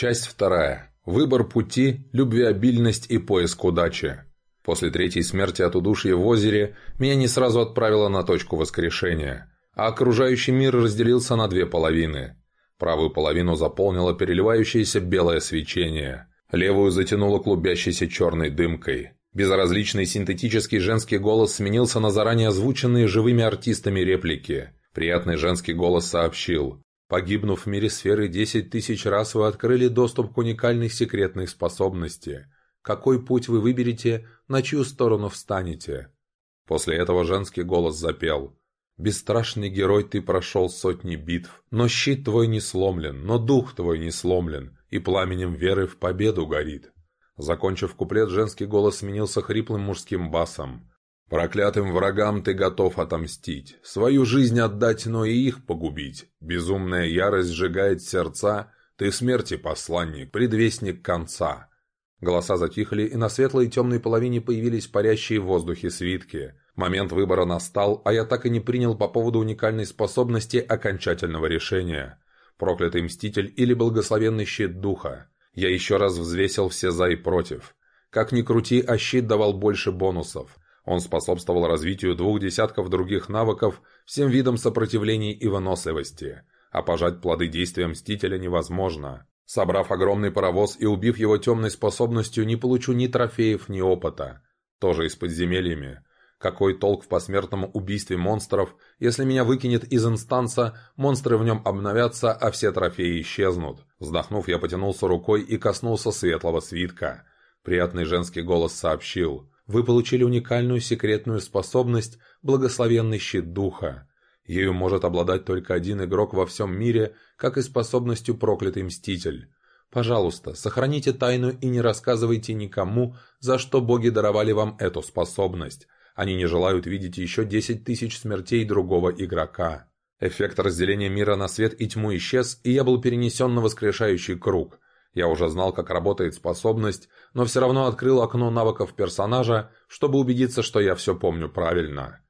Часть вторая. Выбор пути, любвеобильность и поиск удачи. После третьей смерти от удушья в озере меня не сразу отправило на точку воскрешения, а окружающий мир разделился на две половины. Правую половину заполнило переливающееся белое свечение, левую затянуло клубящейся черной дымкой. Безразличный синтетический женский голос сменился на заранее озвученные живыми артистами реплики. Приятный женский голос сообщил. Погибнув в мире сферы 10 тысяч раз, вы открыли доступ к уникальной секретной способности – какой путь вы выберете, на чью сторону встанете. После этого женский голос запел. «Бесстрашный герой, ты прошел сотни битв, но щит твой не сломлен, но дух твой не сломлен, и пламенем веры в победу горит». Закончив куплет, женский голос сменился хриплым мужским басом. «Проклятым врагам ты готов отомстить, свою жизнь отдать, но и их погубить. Безумная ярость сжигает сердца, ты смерти посланник, предвестник конца. Голоса затихли, и на светлой и темной половине появились парящие в воздухе свитки. Момент выбора настал, а я так и не принял по поводу уникальной способности окончательного решения. Проклятый мститель или благословенный щит духа. Я еще раз взвесил все за и против. Как ни крути, а щит давал больше бонусов. Он способствовал развитию двух десятков других навыков, всем видам сопротивлений и выносливости. А пожать плоды действия Мстителя невозможно. Собрав огромный паровоз и убив его темной способностью, не получу ни трофеев, ни опыта. Тоже и с подземельями. Какой толк в посмертном убийстве монстров, если меня выкинет из инстанса, монстры в нем обновятся, а все трофеи исчезнут? Вздохнув, я потянулся рукой и коснулся светлого свитка. Приятный женский голос сообщил. «Вы получили уникальную секретную способность «Благословенный щит духа». Ею может обладать только один игрок во всем мире, как и способностью проклятый мститель. Пожалуйста, сохраните тайну и не рассказывайте никому, за что боги даровали вам эту способность. Они не желают видеть еще 10 тысяч смертей другого игрока. Эффект разделения мира на свет и тьму исчез, и я был перенесен на воскрешающий круг. Я уже знал, как работает способность, но все равно открыл окно навыков персонажа, чтобы убедиться, что я все помню правильно.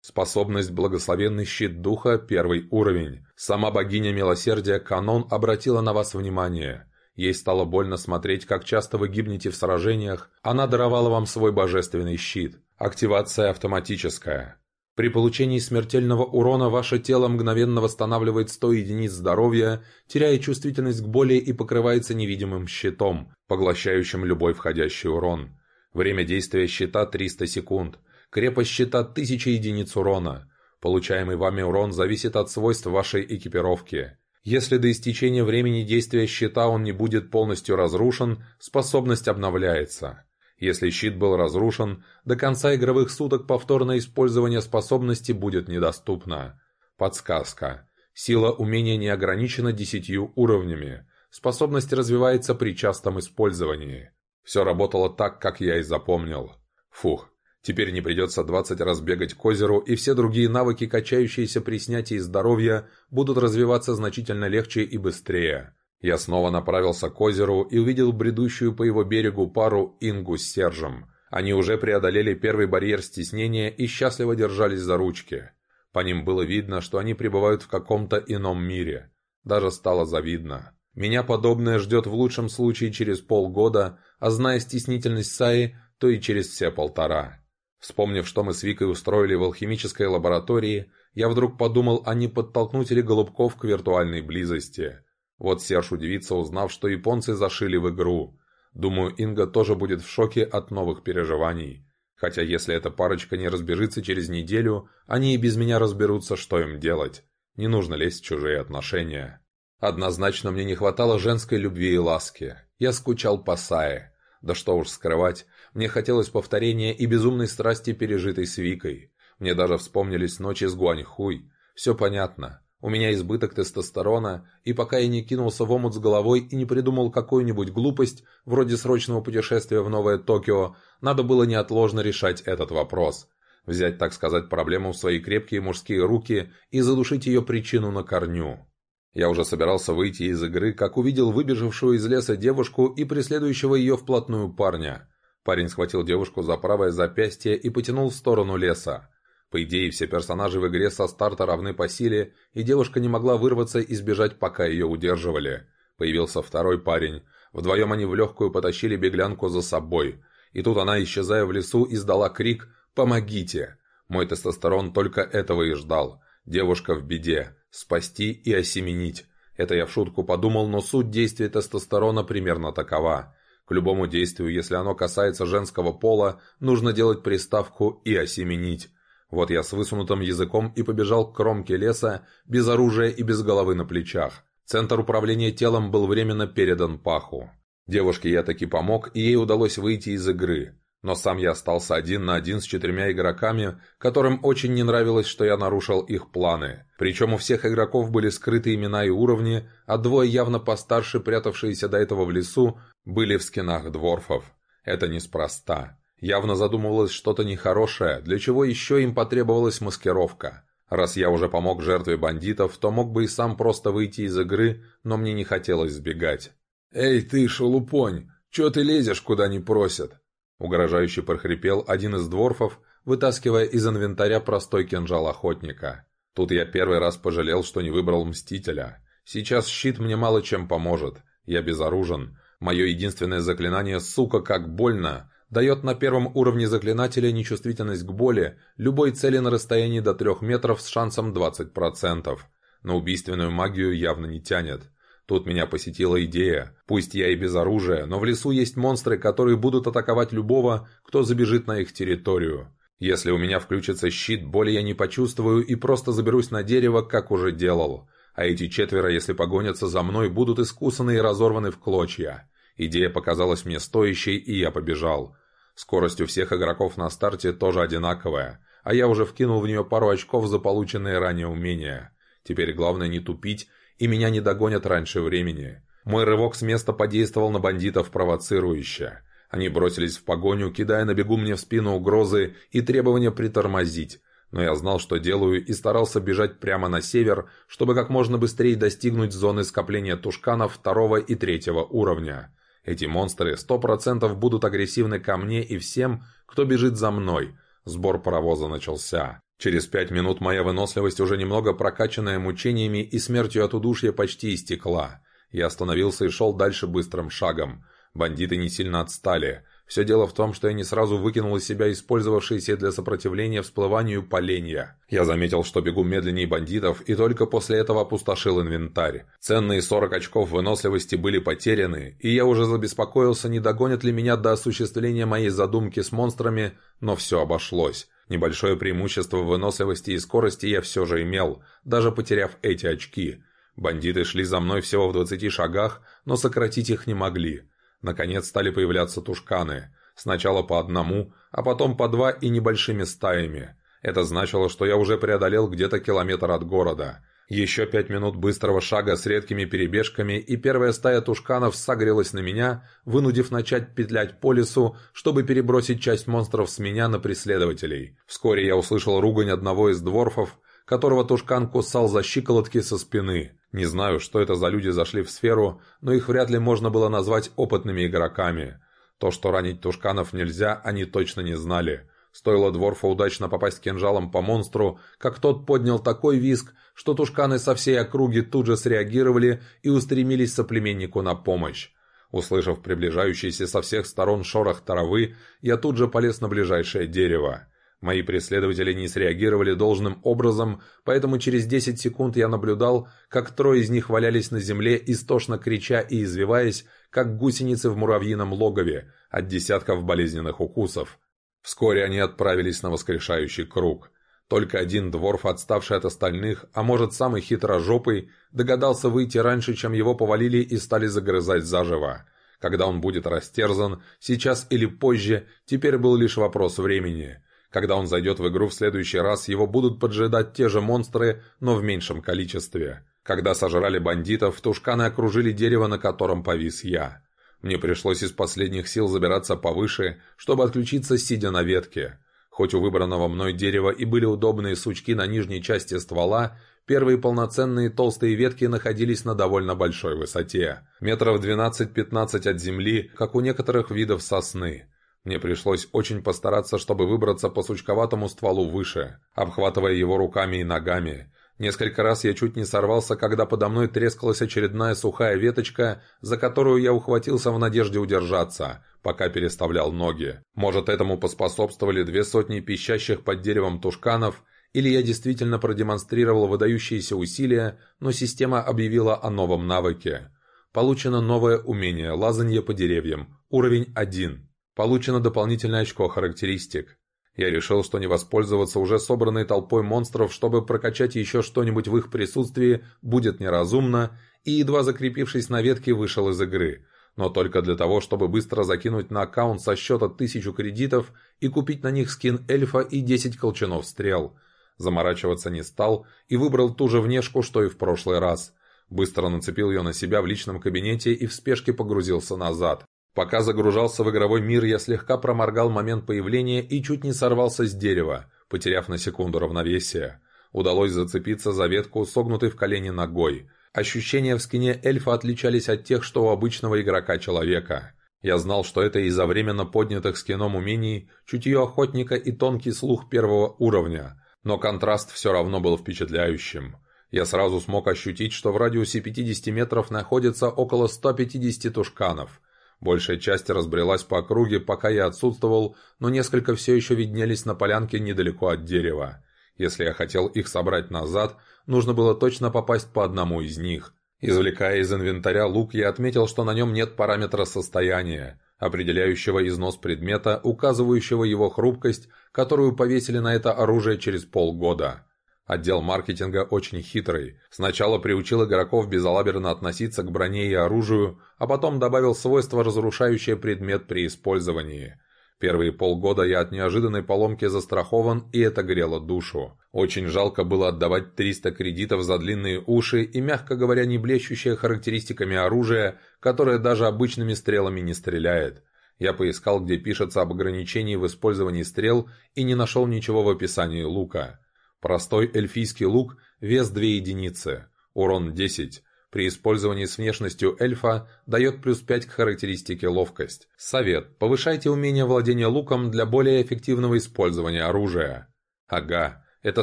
Способность «Благословенный щит духа» – первый уровень. Сама богиня милосердия Канон обратила на вас внимание. Ей стало больно смотреть, как часто вы гибнете в сражениях. Она даровала вам свой божественный щит. Активация автоматическая. При получении смертельного урона ваше тело мгновенно восстанавливает 100 единиц здоровья, теряя чувствительность к боли и покрывается невидимым щитом, поглощающим любой входящий урон. Время действия щита 300 секунд. Крепость щита 1000 единиц урона. Получаемый вами урон зависит от свойств вашей экипировки. Если до истечения времени действия щита он не будет полностью разрушен, способность обновляется. Если щит был разрушен, до конца игровых суток повторное использование способности будет недоступно. Подсказка. Сила умения не ограничена десятью уровнями. Способность развивается при частом использовании. Все работало так, как я и запомнил. Фух, Теперь не придется 20 раз бегать к озеру, и все другие навыки, качающиеся при снятии здоровья, будут развиваться значительно легче и быстрее. Я снова направился к озеру и увидел бредущую по его берегу пару Ингу с Сержем. Они уже преодолели первый барьер стеснения и счастливо держались за ручки. По ним было видно, что они пребывают в каком-то ином мире. Даже стало завидно. Меня подобное ждет в лучшем случае через полгода, а зная стеснительность Саи, то и через все полтора. Вспомнив, что мы с Викой устроили в алхимической лаборатории, я вдруг подумал, а не подтолкнуть ли Голубков к виртуальной близости. Вот Серж удивится, узнав, что японцы зашили в игру. Думаю, Инга тоже будет в шоке от новых переживаний. Хотя если эта парочка не разбежится через неделю, они и без меня разберутся, что им делать. Не нужно лезть в чужие отношения. Однозначно мне не хватало женской любви и ласки. Я скучал по Сае. Да что уж скрывать, мне хотелось повторения и безумной страсти, пережитой с Викой. Мне даже вспомнились ночи с Гуаньхуй. Все понятно. У меня избыток тестостерона, и пока я не кинулся в омут с головой и не придумал какую-нибудь глупость, вроде срочного путешествия в Новое Токио, надо было неотложно решать этот вопрос. Взять, так сказать, проблему в свои крепкие мужские руки и задушить ее причину на корню. Я уже собирался выйти из игры, как увидел выбежавшую из леса девушку и преследующего ее вплотную парня. Парень схватил девушку за правое запястье и потянул в сторону леса. По идее, все персонажи в игре со старта равны по силе, и девушка не могла вырваться и сбежать, пока ее удерживали. Появился второй парень. Вдвоем они в легкую потащили беглянку за собой. И тут она, исчезая в лесу, издала крик «Помогите!». Мой тестостерон только этого и ждал. Девушка в беде. Спасти и осеменить. Это я в шутку подумал, но суть действия тестостерона примерно такова. К любому действию, если оно касается женского пола, нужно делать приставку «и осеменить». Вот я с высунутым языком и побежал к кромке леса, без оружия и без головы на плечах. Центр управления телом был временно передан Паху. Девушке я таки помог, и ей удалось выйти из игры. Но сам я остался один на один с четырьмя игроками, которым очень не нравилось, что я нарушил их планы. Причем у всех игроков были скрыты имена и уровни, а двое явно постарше, прятавшиеся до этого в лесу, были в скинах дворфов. Это неспроста. Явно задумывалось что-то нехорошее, для чего еще им потребовалась маскировка. Раз я уже помог жертве бандитов, то мог бы и сам просто выйти из игры, но мне не хотелось сбегать. «Эй ты, шелупонь, чё ты лезешь, куда не просят?» Угрожающе прохрипел один из дворфов, вытаскивая из инвентаря простой кинжал охотника. Тут я первый раз пожалел, что не выбрал Мстителя. Сейчас щит мне мало чем поможет. Я безоружен. Мое единственное заклинание «Сука, как больно!» Дает на первом уровне заклинателя нечувствительность к боли любой цели на расстоянии до 3 метров с шансом 20%. На убийственную магию явно не тянет. Тут меня посетила идея. Пусть я и без оружия, но в лесу есть монстры, которые будут атаковать любого, кто забежит на их территорию. Если у меня включится щит, боли я не почувствую и просто заберусь на дерево, как уже делал. А эти четверо, если погонятся за мной, будут искусаны и разорваны в клочья. Идея показалась мне стоящей, и я побежал. Скорость у всех игроков на старте тоже одинаковая, а я уже вкинул в нее пару очков за полученные ранее умения. Теперь главное не тупить и меня не догонят раньше времени. Мой рывок с места подействовал на бандитов провоцирующе. Они бросились в погоню, кидая на бегу мне в спину угрозы и требования притормозить. Но я знал, что делаю, и старался бежать прямо на север, чтобы как можно быстрее достигнуть зоны скопления тушканов второго и третьего уровня. Эти монстры сто процентов будут агрессивны ко мне и всем, кто бежит за мной. Сбор паровоза начался. Через пять минут моя выносливость, уже немного прокачанная мучениями и смертью от удушья, почти истекла. Я остановился и шел дальше быстрым шагом. Бандиты не сильно отстали. Все дело в том, что я не сразу выкинул из себя использовавшиеся для сопротивления всплыванию поленья. Я заметил, что бегу медленнее бандитов, и только после этого опустошил инвентарь. Ценные 40 очков выносливости были потеряны, и я уже забеспокоился, не догонят ли меня до осуществления моей задумки с монстрами, но все обошлось. Небольшое преимущество в выносливости и скорости я все же имел, даже потеряв эти очки. Бандиты шли за мной всего в 20 шагах, но сократить их не могли. Наконец стали появляться тушканы. Сначала по одному, а потом по два и небольшими стаями. Это значило, что я уже преодолел где-то километр от города. Еще пять минут быстрого шага с редкими перебежками, и первая стая тушканов согрелась на меня, вынудив начать петлять по лесу, чтобы перебросить часть монстров с меня на преследователей. Вскоре я услышал ругань одного из дворфов, которого тушкан кусал за щиколотки со спины. Не знаю, что это за люди зашли в сферу, но их вряд ли можно было назвать опытными игроками. То, что ранить тушканов нельзя, они точно не знали. Стоило Дворфа удачно попасть кинжалом по монстру, как тот поднял такой визг, что тушканы со всей округи тут же среагировали и устремились соплеменнику на помощь. Услышав приближающийся со всех сторон шорох травы, я тут же полез на ближайшее дерево. Мои преследователи не среагировали должным образом, поэтому через 10 секунд я наблюдал, как трое из них валялись на земле, истошно крича и извиваясь, как гусеницы в муравьином логове, от десятков болезненных укусов. Вскоре они отправились на воскрешающий круг. Только один дворф, отставший от остальных, а может самый хитрожопый, догадался выйти раньше, чем его повалили и стали загрызать заживо. Когда он будет растерзан, сейчас или позже, теперь был лишь вопрос времени. Когда он зайдет в игру в следующий раз, его будут поджидать те же монстры, но в меньшем количестве. Когда сожрали бандитов, тушканы окружили дерево, на котором повис я. Мне пришлось из последних сил забираться повыше, чтобы отключиться, сидя на ветке. Хоть у выбранного мной дерева и были удобные сучки на нижней части ствола, первые полноценные толстые ветки находились на довольно большой высоте. Метров 12-15 от земли, как у некоторых видов сосны. Мне пришлось очень постараться, чтобы выбраться по сучковатому стволу выше, обхватывая его руками и ногами. Несколько раз я чуть не сорвался, когда подо мной трескалась очередная сухая веточка, за которую я ухватился в надежде удержаться, пока переставлял ноги. Может, этому поспособствовали две сотни пищащих под деревом тушканов, или я действительно продемонстрировал выдающиеся усилия, но система объявила о новом навыке. Получено новое умение «Лазанье по деревьям», уровень 1. Получено дополнительное очко характеристик. Я решил, что не воспользоваться уже собранной толпой монстров, чтобы прокачать еще что-нибудь в их присутствии, будет неразумно, и, едва закрепившись на ветке, вышел из игры. Но только для того, чтобы быстро закинуть на аккаунт со счета тысячу кредитов и купить на них скин эльфа и 10 колчанов стрел. Заморачиваться не стал и выбрал ту же внешку, что и в прошлый раз. Быстро нацепил ее на себя в личном кабинете и в спешке погрузился назад. Пока загружался в игровой мир, я слегка проморгал момент появления и чуть не сорвался с дерева, потеряв на секунду равновесие. Удалось зацепиться за ветку, согнутой в колени ногой. Ощущения в скине эльфа отличались от тех, что у обычного игрока-человека. Я знал, что это из-за временно поднятых скином умений, чутье охотника и тонкий слух первого уровня, но контраст все равно был впечатляющим. Я сразу смог ощутить, что в радиусе 50 метров находится около 150 тушканов – Большая часть разбрелась по округе, пока я отсутствовал, но несколько все еще виднелись на полянке недалеко от дерева. Если я хотел их собрать назад, нужно было точно попасть по одному из них. Извлекая из инвентаря лук, я отметил, что на нем нет параметра состояния, определяющего износ предмета, указывающего его хрупкость, которую повесили на это оружие через полгода. Отдел маркетинга очень хитрый. Сначала приучил игроков безалаберно относиться к броне и оружию, а потом добавил свойство, разрушающее предмет при использовании. Первые полгода я от неожиданной поломки застрахован, и это грело душу. Очень жалко было отдавать 300 кредитов за длинные уши и, мягко говоря, не блещущее характеристиками оружия, которое даже обычными стрелами не стреляет. Я поискал, где пишется об ограничении в использовании стрел, и не нашел ничего в описании лука. Простой эльфийский лук, вес 2 единицы, урон 10. При использовании с внешностью эльфа дает плюс 5 к характеристике ловкость. Совет. Повышайте умение владения луком для более эффективного использования оружия. Ага, это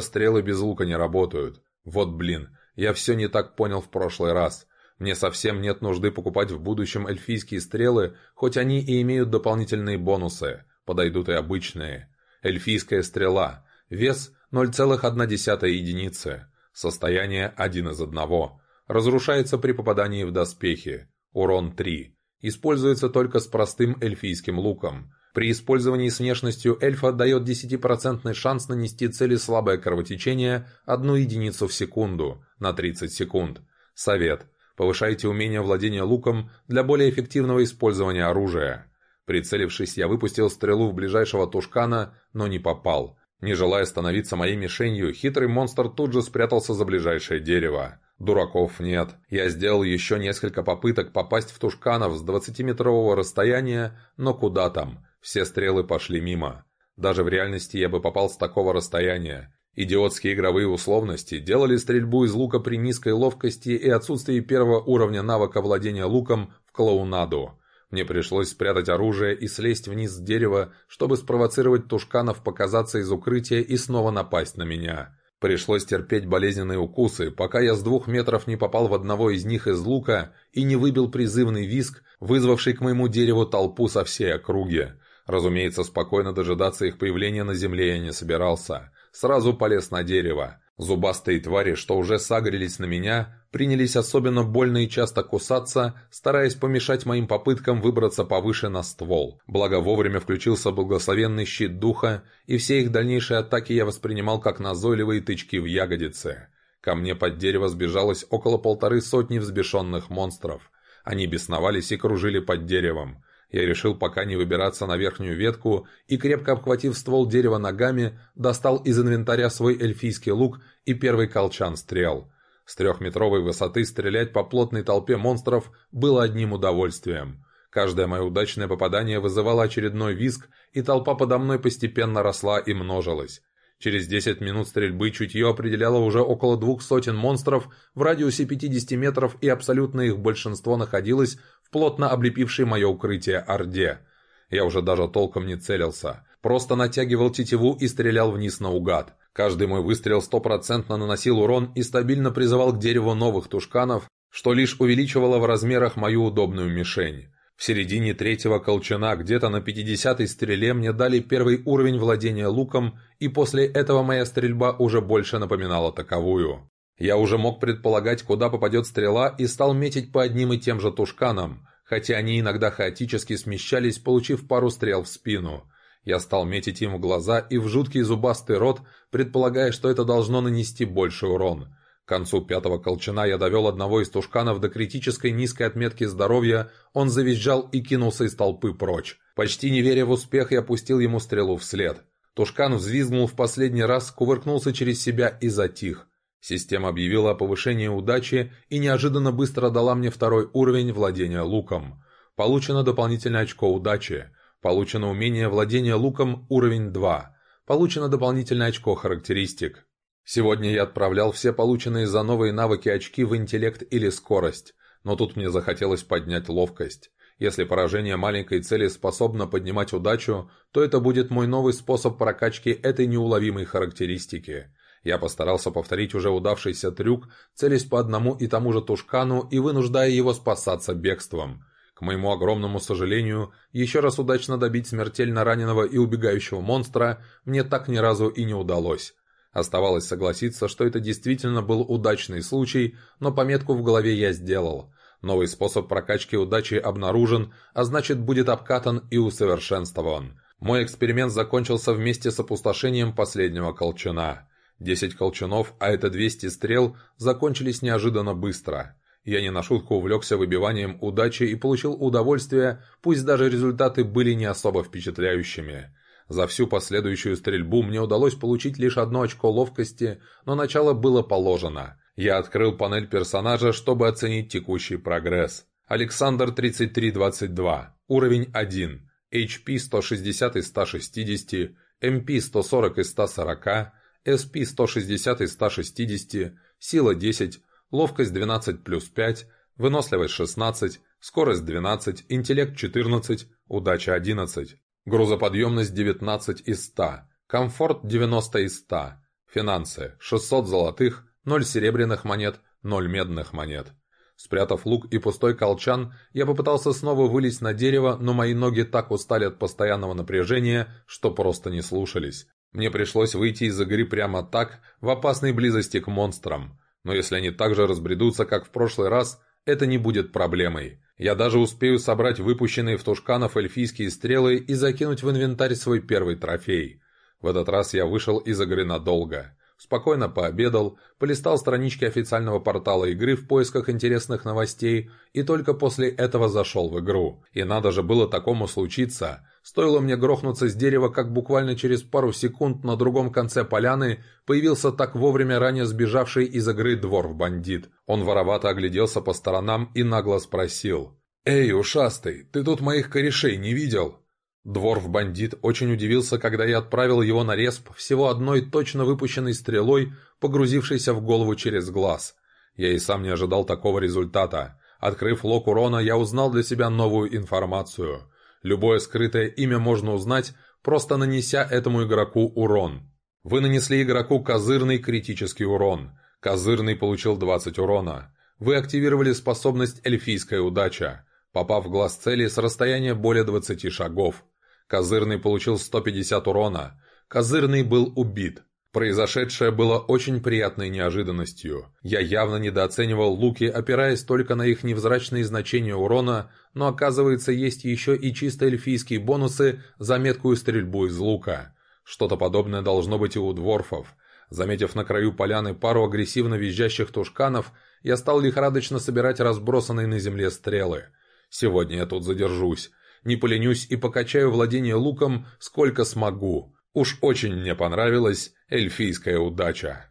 стрелы без лука не работают. Вот блин, я все не так понял в прошлый раз. Мне совсем нет нужды покупать в будущем эльфийские стрелы, хоть они и имеют дополнительные бонусы. Подойдут и обычные. Эльфийская стрела. Вес 0,1 единицы. Состояние 1 из 1. Разрушается при попадании в доспехи. Урон 3. Используется только с простым эльфийским луком. При использовании с внешностью эльфа дает 10% шанс нанести цели слабое кровотечение 1 единицу в секунду на 30 секунд. Совет. Повышайте умение владения луком для более эффективного использования оружия. Прицелившись, я выпустил стрелу в ближайшего тушкана, но не попал. Не желая становиться моей мишенью, хитрый монстр тут же спрятался за ближайшее дерево. Дураков нет. Я сделал еще несколько попыток попасть в тушканов с 20-метрового расстояния, но куда там? Все стрелы пошли мимо. Даже в реальности я бы попал с такого расстояния. Идиотские игровые условности делали стрельбу из лука при низкой ловкости и отсутствии первого уровня навыка владения луком в клоунаду. Мне пришлось спрятать оружие и слезть вниз с дерева, чтобы спровоцировать тушканов показаться из укрытия и снова напасть на меня. Пришлось терпеть болезненные укусы, пока я с двух метров не попал в одного из них из лука и не выбил призывный виск, вызвавший к моему дереву толпу со всей округи. Разумеется, спокойно дожидаться их появления на земле я не собирался. Сразу полез на дерево. Зубастые твари, что уже сагрились на меня, принялись особенно больно и часто кусаться, стараясь помешать моим попыткам выбраться повыше на ствол. Благо вовремя включился благословенный щит духа, и все их дальнейшие атаки я воспринимал как назойливые тычки в ягодице. Ко мне под дерево сбежалось около полторы сотни взбешенных монстров. Они бесновались и кружили под деревом. Я решил пока не выбираться на верхнюю ветку и, крепко обхватив ствол дерева ногами, достал из инвентаря свой эльфийский лук и первый колчан стрел. С трехметровой высоты стрелять по плотной толпе монстров было одним удовольствием. Каждое мое удачное попадание вызывало очередной визг, и толпа подо мной постепенно росла и множилась. Через 10 минут стрельбы чутье определяло уже около двух сотен монстров в радиусе 50 метров, и абсолютно их большинство находилось в плотно облепившей мое укрытие Орде. Я уже даже толком не целился, просто натягивал тетиву и стрелял вниз наугад. Каждый мой выстрел стопроцентно наносил урон и стабильно призывал к дереву новых тушканов, что лишь увеличивало в размерах мою удобную мишень. В середине третьего колчана, где-то на 50-й стреле, мне дали первый уровень владения луком, и после этого моя стрельба уже больше напоминала таковую. Я уже мог предполагать, куда попадет стрела, и стал метить по одним и тем же тушканам, хотя они иногда хаотически смещались, получив пару стрел в спину – я стал метить им в глаза и в жуткий зубастый рот, предполагая, что это должно нанести больше урон. К концу пятого колчана я довел одного из тушканов до критической низкой отметки здоровья, он завизжал и кинулся из толпы прочь. Почти не веря в успех, я пустил ему стрелу вслед. Тушкан взвизгнул в последний раз, кувыркнулся через себя и затих. Система объявила о повышении удачи и неожиданно быстро дала мне второй уровень владения луком. Получено дополнительное очко удачи. Получено умение владения луком уровень 2. Получено дополнительное очко характеристик. Сегодня я отправлял все полученные за новые навыки очки в интеллект или скорость, но тут мне захотелось поднять ловкость. Если поражение маленькой цели способно поднимать удачу, то это будет мой новый способ прокачки этой неуловимой характеристики. Я постарался повторить уже удавшийся трюк, целясь по одному и тому же тушкану и вынуждая его спасаться бегством – к моему огромному сожалению, еще раз удачно добить смертельно раненого и убегающего монстра мне так ни разу и не удалось. Оставалось согласиться, что это действительно был удачный случай, но пометку в голове я сделал. Новый способ прокачки удачи обнаружен, а значит будет обкатан и усовершенствован. Мой эксперимент закончился вместе с опустошением последнего колчана. Десять колчанов, а это 200 стрел, закончились неожиданно быстро. Я не на шутку увлекся выбиванием удачи и получил удовольствие, пусть даже результаты были не особо впечатляющими. За всю последующую стрельбу мне удалось получить лишь одно очко ловкости, но начало было положено. Я открыл панель персонажа, чтобы оценить текущий прогресс. Александр 3322, уровень 1, HP 160 из 160, MP 140 из 140, SP 160 из 160, сила 10, ловкость 12 плюс 5, выносливость 16, скорость 12, интеллект 14, удача 11, грузоподъемность 19 из 100, комфорт 90 из 100, финансы 600 золотых, 0 серебряных монет, 0 медных монет. Спрятав лук и пустой колчан, я попытался снова вылезть на дерево, но мои ноги так устали от постоянного напряжения, что просто не слушались. Мне пришлось выйти из игры прямо так, в опасной близости к монстрам. Но если они так же разбредутся, как в прошлый раз, это не будет проблемой. Я даже успею собрать выпущенные в Тушканов эльфийские стрелы и закинуть в инвентарь свой первый трофей. В этот раз я вышел из игры надолго. Спокойно пообедал, полистал странички официального портала игры в поисках интересных новостей и только после этого зашел в игру. И надо же было такому случиться. Стоило мне грохнуться с дерева, как буквально через пару секунд на другом конце поляны появился так вовремя ранее сбежавший из игры двор-бандит. Он воровато огляделся по сторонам и нагло спросил. «Эй, ушастый, ты тут моих корешей не видел?» Дворф-бандит очень удивился, когда я отправил его на респ всего одной точно выпущенной стрелой, погрузившейся в голову через глаз. Я и сам не ожидал такого результата. Открыв лог урона, я узнал для себя новую информацию. Любое скрытое имя можно узнать, просто нанеся этому игроку урон. Вы нанесли игроку козырный критический урон. Козырный получил 20 урона. Вы активировали способность «Эльфийская удача», попав в глаз цели с расстояния более 20 шагов. Козырный получил 150 урона. Козырный был убит. Произошедшее было очень приятной неожиданностью. Я явно недооценивал луки, опираясь только на их невзрачные значения урона, но оказывается есть еще и чисто эльфийские бонусы за меткую стрельбу из лука. Что-то подобное должно быть и у дворфов. Заметив на краю поляны пару агрессивно визжащих тушканов, я стал лихорадочно собирать разбросанные на земле стрелы. Сегодня я тут задержусь не поленюсь и покачаю владение луком сколько смогу. Уж очень мне понравилась эльфийская удача.